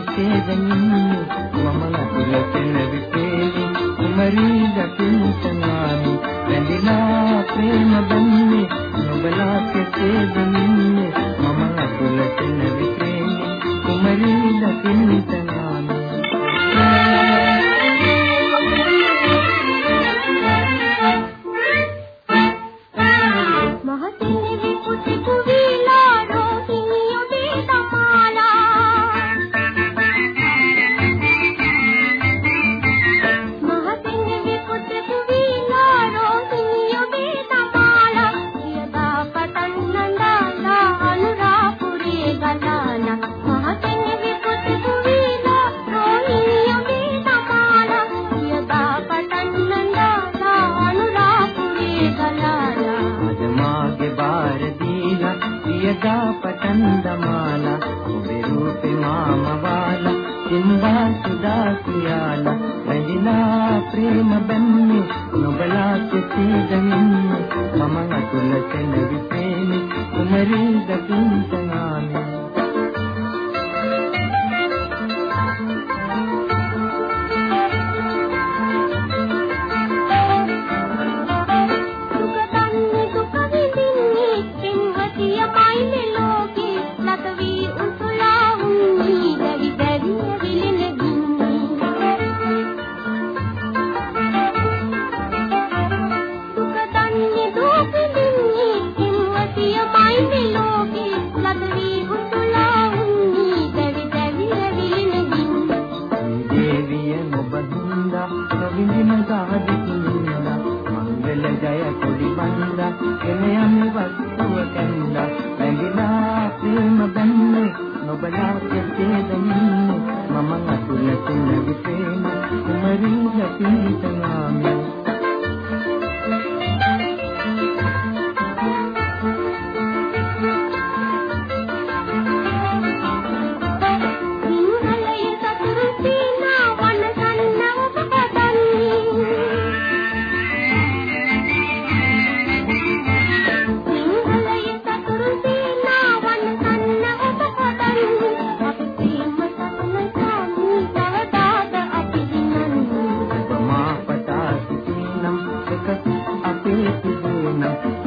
ප්‍රේම බැන්නේ නොබලා කෙසේ දැනින්නේ මම අතුල කෙන විපේලි කුමරී දකින් තනාමි බැඳිලා ප්‍රේම බැන්නේ නොබලා කෙසේ දැනින්නේ මම අතුල කෙන විපේලි කුමරී දකින් තනාමි යදා පටන් දමාලා ඔබේ රූපේ මාමවාලා සිම්බා සුදා කියාලා වැඳිලා ප්‍රේම බැන්නේ නොබලා කෙසේ දමින්නේ මම අතුල තෙන විපේනි කුමරී දකින් තනාමි විඳින සාදිකුණා මංගල ජය කොඩි බන්දා කෙනෙයන් වස්තුව කැන්දා. Amen.